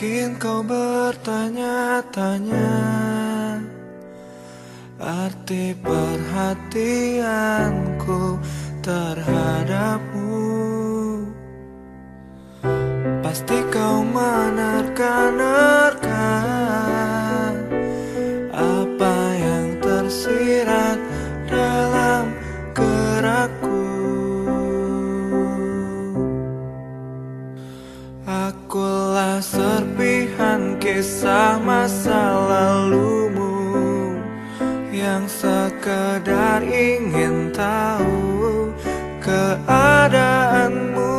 Mungkin kau bertanya-tanya Arti perhatianku terhadapmu. Pasti kau menerka-nerka kisah masa lalumu Yang sekedar ingin tahu keadaanmu.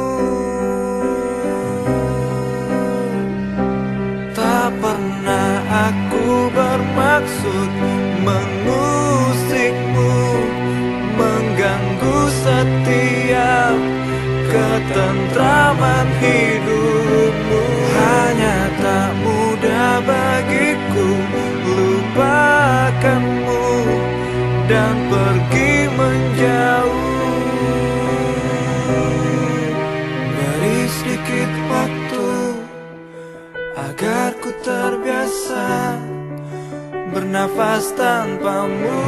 Aku bermaksud mengusikmu pergi menjauh Beri sedikit waktu agar ku terbiasa bernafas tanpamu.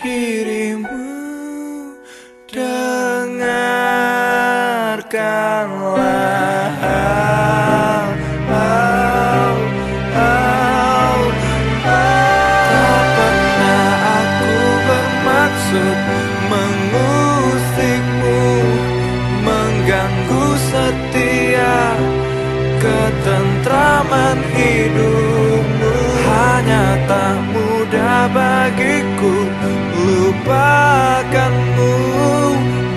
Dirimu dengarkanlah. Tak pernah aku bermaksud mengusikmu mengganggu setiap ketentraman hidupmu hanya tak lupakanmu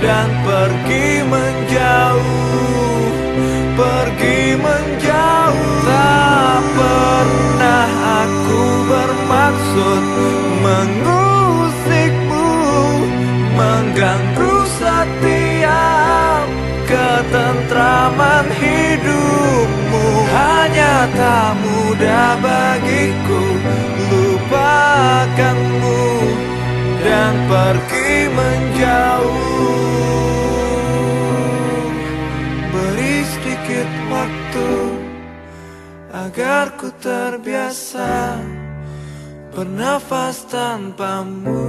dan pergi menjauh pergi menjauh. Tak pernah aku bermaksud mengusikmu mengganggu setiap ketentraman hidupmu. Hanya tak mudah bagiku pergi menjauh. Beri sedikit waktu agar ku terbiasa bernafas tanpamu